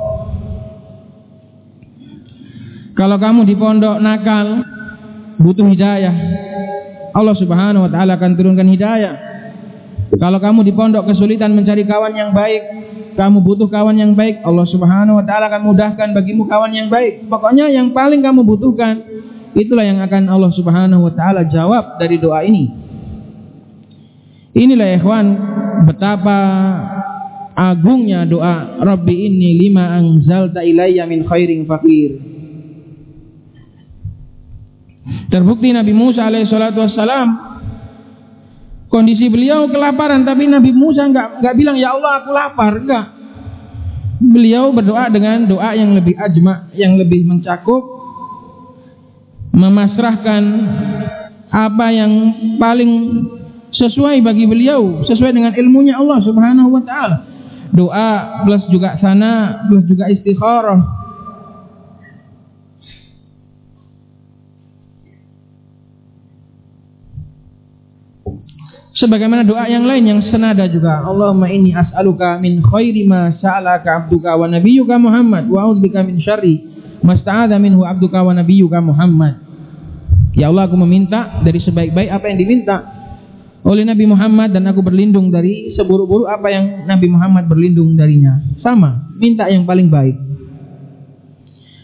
kalau kamu di pondok nakal butuh hidayah Allah subhanahu wa ta'ala akan turunkan hidayah kalau kamu di pondok kesulitan mencari kawan yang baik kamu butuh kawan yang baik Allah subhanahu wa ta'ala akan mudahkan bagimu kawan yang baik pokoknya yang paling kamu butuhkan itulah yang akan Allah subhanahu wa ta'ala jawab dari doa ini Inilah ikhwan betapa agungnya doa Rabbi inni lima anzalta ilayya min khairin fakir. Terbukti Nabi Musa alaihissalatu wassalam kondisi beliau kelaparan tapi Nabi Musa enggak enggak bilang ya Allah aku lapar enggak. Beliau berdoa dengan doa yang lebih ajma, yang lebih mencakup memasrahkan apa yang paling sesuai bagi beliau, sesuai dengan ilmunya Allah Subhanahu wa taala. Doa plus juga sana, plus juga istikharah. Sebagaimana doa yang lain yang senada juga. Allahumma inni as'aluka min khairi ma sa'alaka 'abduka wa nabiyyuka Muhammad wa a'udzubika min syarri ma sta'adha minhu 'abduka wa nabiyyuka Muhammad. Ya Allah aku meminta dari sebaik-baik apa yang diminta oleh Nabi Muhammad dan aku berlindung dari seburuk-buruk apa yang Nabi Muhammad berlindung darinya. Sama, minta yang paling baik.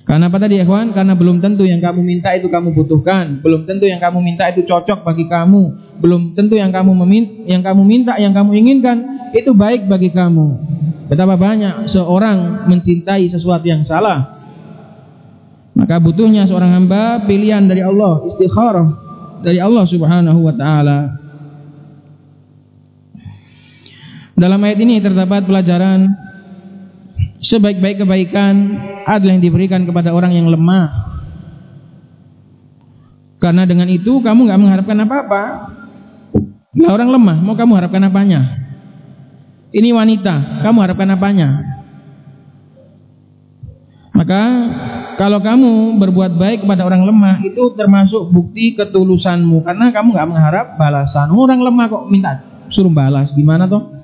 Karena apa tadi ikhwan? Karena belum tentu yang kamu minta itu kamu butuhkan, belum tentu yang kamu minta itu cocok bagi kamu, belum tentu yang kamu meminta, yang kamu minta, yang kamu inginkan itu baik bagi kamu. Betapa banyak seorang mencintai sesuatu yang salah. Maka butuhnya seorang hamba pilihan dari Allah, istikharah dari Allah Subhanahu wa taala. Dalam ayat ini terdapat pelajaran sebaik-baik kebaikan adalah yang diberikan kepada orang yang lemah. Karena dengan itu kamu nggak mengharapkan apa-apa. Nah, orang lemah, mau kamu harapkan apanya? Ini wanita, kamu harapkan apanya? Maka kalau kamu berbuat baik kepada orang lemah itu termasuk bukti ketulusanmu karena kamu nggak mengharap balasan. Orang lemah kok minta suruh balas, gimana toh?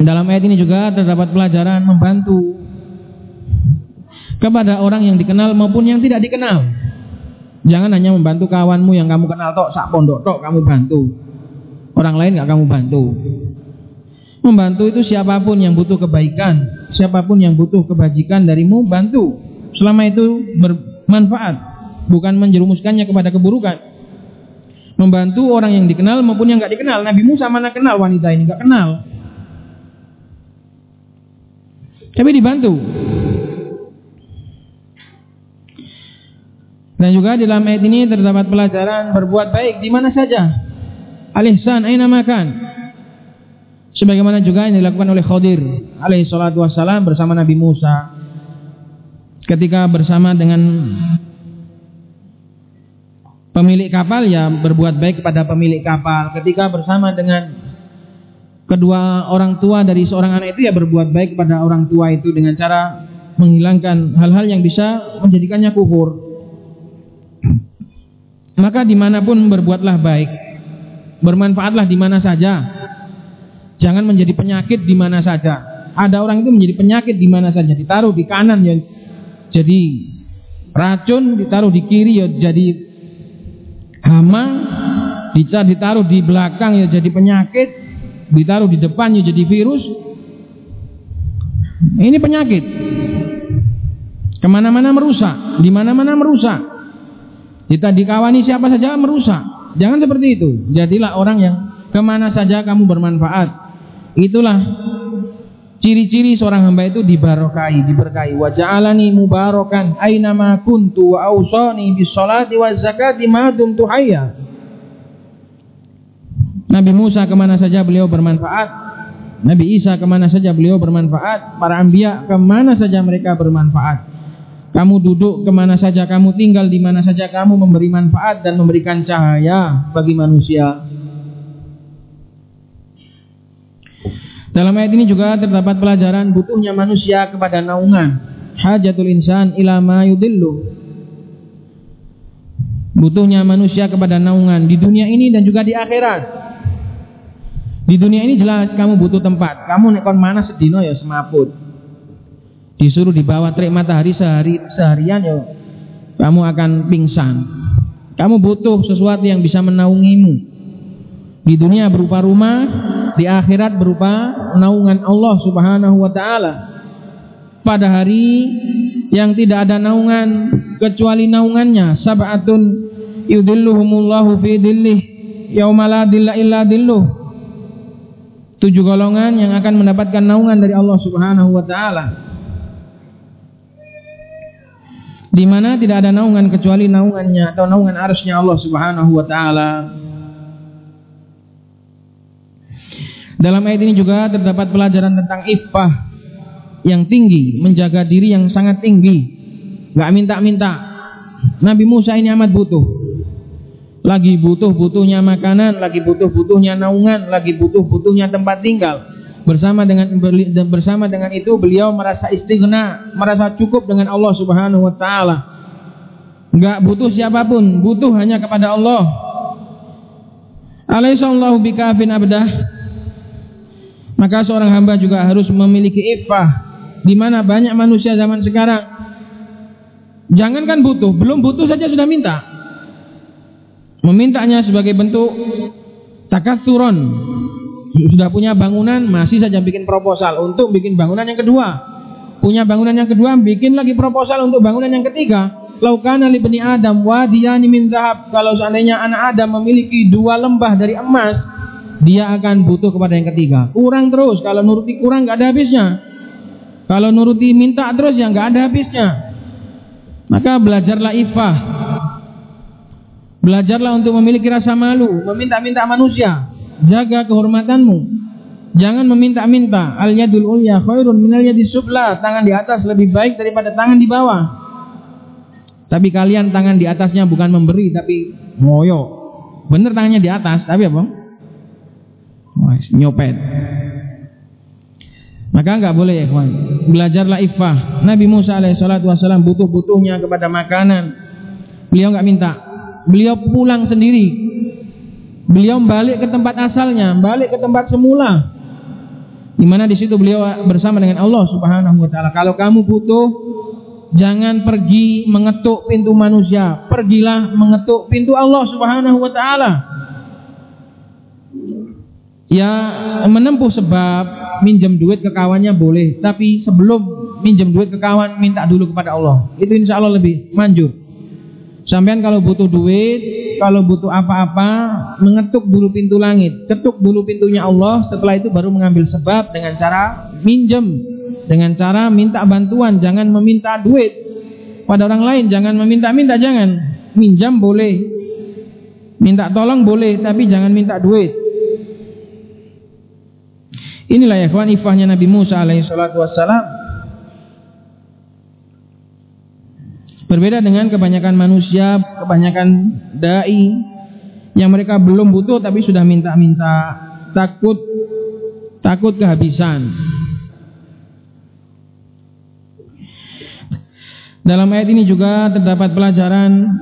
Dalam ayat ini juga terdapat pelajaran membantu kepada orang yang dikenal maupun yang tidak dikenal. Jangan hanya membantu kawanmu yang kamu kenal tok sak pondok tok kamu bantu. Orang lain nggak kamu bantu. Membantu itu siapa pun yang butuh kebaikan, siapa pun yang butuh kebajikan darimu bantu. Selama itu bermanfaat, bukan menjerumuskannya kepada keburukan. Membantu orang yang dikenal maupun yang nggak dikenal. Nabi Musa mana kenal wanita ini nggak kenal. Tapi dibantu. Dan juga di dalam ayat ini terdapat pelajaran berbuat baik di mana saja. Al-ihsan aina makan. Sebagaimana juga yang dilakukan oleh Khadir alaihi salatu wassalam bersama Nabi Musa ketika bersama dengan pemilik kapal ya berbuat baik kepada pemilik kapal ketika bersama dengan kedua orang tua dari seorang anak itu ya berbuat baik kepada orang tua itu dengan cara menghilangkan hal-hal yang bisa menjadikannya kufur. Maka di mana pun berbuatlah baik, bermanfaatlah di mana saja. Jangan menjadi penyakit di mana saja. Ada orang itu menjadi penyakit di mana saja, ditaruh di kanan ya jadi racun, ditaruh di kiri ya jadi hama, ditaruh di belakang ya jadi penyakit, ditaruh di depannya jadi virus. Ini penyakit. Ke mana-mana merusak. Di mana-mana merusak. Kita dikawani siapa saja merusak. Jangan seperti itu. Jadilah orang yang ke mana saja kamu bermanfaat. Itulah ciri-ciri seorang hamba itu dibarokai diberkahi. Wa ja'alani mubarakan aina ma kuntu wa awsani bis salati waz zakati ma dumtu hayya Nabi Musa ke mana saja beliau bermanfaat. Nabi Isa ke mana saja beliau bermanfaat. Para ambia ke mana saja mereka bermanfaat. Kamu duduk ke mana saja kamu tinggal di mana saja kamu memberi manfaat dan memberikan cahaya bagi manusia. Dalam ayat ini juga terdapat pelajaran butuhnya manusia kepada naungan. Hajatul insan ila ma yudillu. Butuhnya manusia kepada naungan di dunia ini dan juga di akhirat. Di dunia ini jelas kamu butuh tempat. Kamu nekon mana sedino ya semaput. Disuruh di bawah terik matahari sehari seharian ya kamu akan pingsan. Kamu butuh sesuatu yang bisa menaungimu. Di dunia berupa rumah, di akhirat berupa naungan Allah Subhanahu wa taala. Pada hari yang tidak ada naungan kecuali naungannya, sab'atun yudilluhumullahu fi dillih yauma la dilla illa dilluh tujuh golongan yang akan mendapatkan naungan dari Allah Subhanahu wa taala. Di mana tidak ada naungan kecuali naungannya atau naungan arsy Allah Subhanahu wa taala. Dalam ayat ini juga terdapat pelajaran tentang iffah yang tinggi, menjaga diri yang sangat tinggi. Gak minta-minta. Nabi Musa ini amat butuh lagi butuh-butuhnya makanan, lagi butuh-butuhnya naungan, lagi butuh-butuhnya tempat tinggal. Bersama dengan bersama dengan itu beliau merasa istighna, merasa cukup dengan Allah Subhanahu wa taala. Enggak butuh siapa pun, butuh hanya kepada Allah. Alaihissallahu bikafin abdah. Maka seorang hamba juga harus memiliki iffah di mana banyak manusia zaman sekarang jangankan butuh, belum butuh saja sudah minta memintanya sebagai bentuk takatsuron sudah punya bangunan masih saja bikin proposal. Untuk bikin bangunan yang kedua. Punya bangunan yang kedua bikin lagi proposal untuk bangunan yang ketiga. Laukana li bani adam wadiyani min zahab. Kalau seandainya anak adam memiliki dua lembah dari emas dia akan butuh kepada yang ketiga. Kurang terus. Kalau nuruti kurang nggak ada habisnya. Kalau nuruti minta terus ya nggak ada habisnya. Maka belajarlah ifah Belajarlah untuk memiliki rasa malu, meminta-minta manusia. Jaga kehormatanmu. Jangan meminta-minta. Al yadul ulya khairun minal yadis subla. Tangan di atas lebih baik daripada tangan di bawah. Tapi kalian tangan di atasnya bukan memberi tapi ngoyo. Bener tangannya di atas, tapi apa? Nyopet. Maka enggak boleh ya kawan. Belajarlah ifah. Nabi Musa alaihissalatu wassalam butuh-butuhnya kepada makanan. Beliau enggak minta beliau pulang sendiri. Beliau balik ke tempat asalnya, balik ke tempat semula. Di mana di situ beliau bersama dengan Allah Subhanahu wa taala. Kalau kamu butuh jangan pergi mengetuk pintu manusia, pergilah mengetuk pintu Allah Subhanahu wa taala. Ya menempuh sebab minjem duit ke kawannya boleh, tapi sebelum minjem duit ke kawan minta dulu kepada Allah. Itu insya Allah lebih manjur. Sampean kalau butuh duit, kalau butuh apa-apa, mengetuk dulu pintu langit, ketuk dulu pintunya Allah, setelah itu baru mengambil sebab dengan cara minjem, dengan cara minta bantuan, jangan meminta duit. Pada orang lain, jangan meminta-minta, jangan. Minjam boleh, minta tolong boleh, tapi jangan minta duit. Inilah ya kawan ifahnya Nabi Musa alaihi salatu wassalam Berbeda dengan kebanyakan manusia, kebanyakan dai yang mereka belum butuh tapi sudah minta-minta, takut takut kehabisan. Dalam ayat ini juga terdapat pelajaran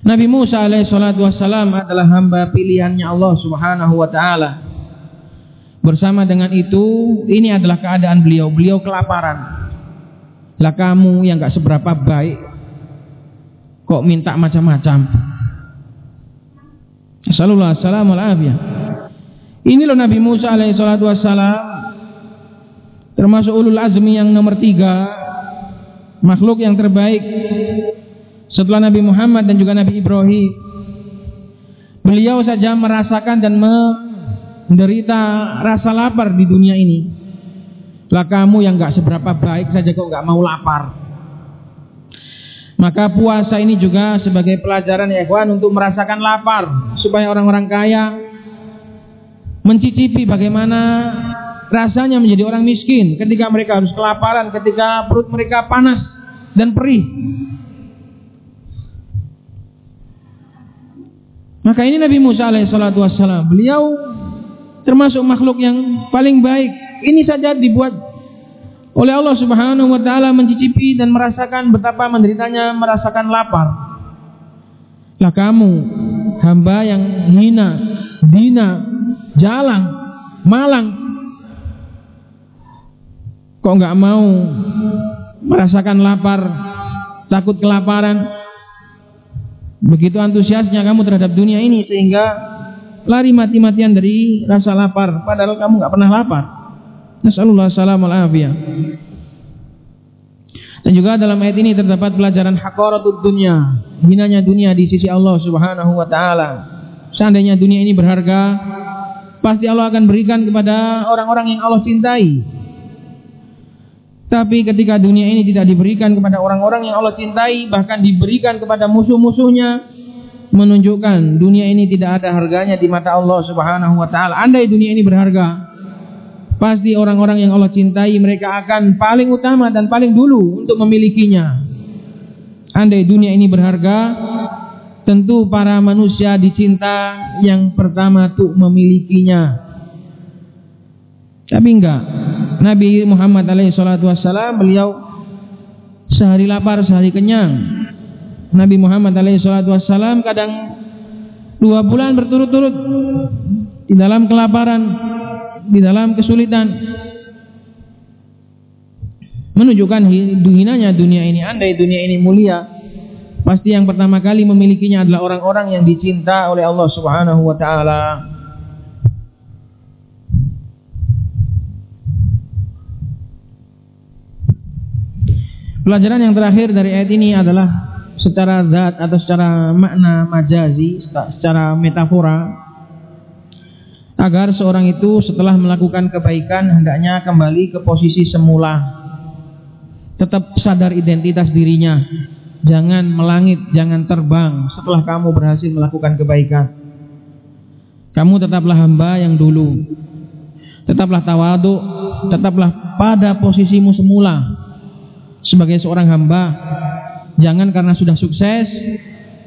Nabi Musa alaihissalatu wassalam adalah hamba pilihannya Allah subhanahu wa ta'ala Bersama dengan itu, ini adalah keadaan beliau. Beliau kelaparan. Lah kamu yang gak seberapa baik, kok minta macam-macam. Assalamualaikum Ini loh Nabi Musa alaihissalatu wassalam termasuk ulul azmi yang nomor tiga makhluk yang terbaik setelah Nabi Muhammad dan juga Nabi Ibrahim beliau saja merasakan dan menderita rasa lapar di dunia ini. Lah kamu yang gak seberapa baik saja kok gak mau lapar. Maka puasa ini juga sebagai pelajaran ya ikhwan untuk merasakan lapar supaya orang-orang kaya mencicipi bagaimana rasanya menjadi orang miskin ketika mereka harus kelaparan, ketika perut mereka panas dan perih. Maka ini Nabi Musa alaihissalatu wassalam, beliau termasuk makhluk yang paling baik. Ini saja dibuat oleh Allah Subhanahu wa taala mencicipi dan merasakan betapa menderitanya merasakan lapar. Lah kamu hamba yang hina, dina, jalang, malang. Kok nggak mau merasakan lapar, takut kelaparan? Begitu antusiasnya kamu terhadap dunia ini sehingga lari mati-matian dari rasa lapar padahal kamu nggak pernah lapar. Nasallallahu alaihi Dan juga dalam ayat ini terdapat pelajaran hakaratud dunia, hinanya dunia di sisi Allah Subhanahu wa taala. Seandainya dunia ini berharga, pasti Allah akan berikan kepada orang-orang yang Allah cintai. Tapi ketika dunia ini tidak diberikan kepada orang-orang yang Allah cintai, bahkan diberikan kepada musuh-musuhnya, menunjukkan dunia ini tidak ada harganya di mata Allah Subhanahu wa taala. Andai dunia ini berharga, pasti orang-orang yang Allah cintai mereka akan paling utama dan paling dulu untuk memilikinya. Andai dunia ini berharga, tentu para manusia dicinta yang pertama untuk memilikinya. Tapi enggak, Nabi Muhammad SAW beliau sehari lapar sehari kenyang. Nabi Muhammad SAW kadang dua bulan berturut-turut di dalam kelaparan, di dalam kesulitan. Menunjukkan hinanya dunia ini. Andai dunia ini mulia, pasti yang pertama kali memilikinya adalah orang-orang yang dicinta oleh Allah Subhanahu wa taala. Pelajaran yang terakhir dari ayat ini adalah secara zat atau secara makna majazi, secara metafora agar seorang itu setelah melakukan kebaikan hendaknya kembali ke posisi semula. Tetap sadar identitas dirinya. Jangan melangit, jangan terbang setelah kamu berhasil melakukan kebaikan. Kamu tetaplah hamba yang dulu. Tetaplah tawadu, tetaplah pada posisimu semula sebagai seorang hamba. Jangan karena sudah sukses,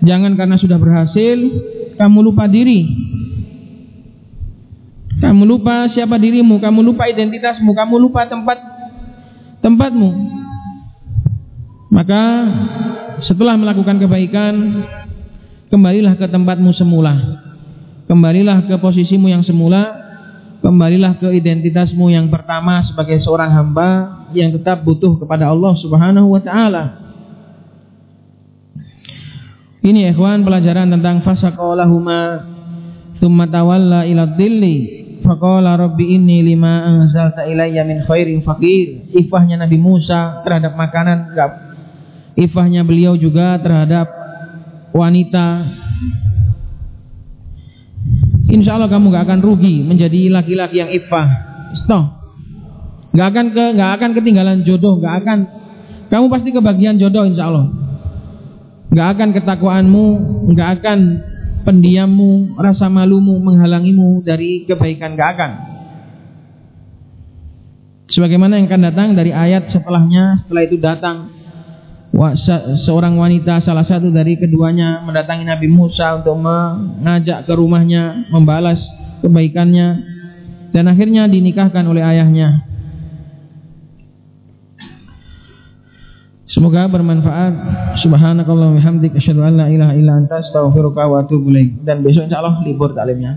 jangan karena sudah berhasil, kamu lupa diri. Kamu lupa siapa dirimu, kamu lupa identitasmu, kamu lupa tempat tempatmu. Maka setelah melakukan kebaikan, kembalilah ke tempatmu semula. Kembalilah ke posisimu yang semula kembalilah ke identitasmu yang pertama sebagai seorang hamba yang tetap butuh kepada Allah Subhanahu wa taala. Ini ikhwan pelajaran tentang fasaqalahuma thumma tawalla ila dhilli faqala rabbi inni lima anzalta ilayya min khairin faqir. Ifahnya Nabi Musa terhadap makanan enggak ifahnya beliau juga terhadap wanita insya Allah kamu gak akan rugi menjadi laki-laki yang ifah. Stop. Gak akan ke, gak akan ketinggalan jodoh, gak akan. Kamu pasti kebagian jodoh insya Allah. Gak akan ketakwaanmu, gak akan pendiammu, rasa malumu menghalangimu dari kebaikan, gak akan. Sebagaimana yang akan datang dari ayat setelahnya, setelah itu datang seorang wanita salah satu dari keduanya mendatangi Nabi Musa untuk mengajak ke rumahnya membalas kebaikannya dan akhirnya dinikahkan oleh ayahnya Semoga bermanfaat. Subhanakallah wa bihamdik asyhadu an la ilaha illa anta astaghfiruka wa atubu ilaik. Dan besok insyaallah libur taklimnya.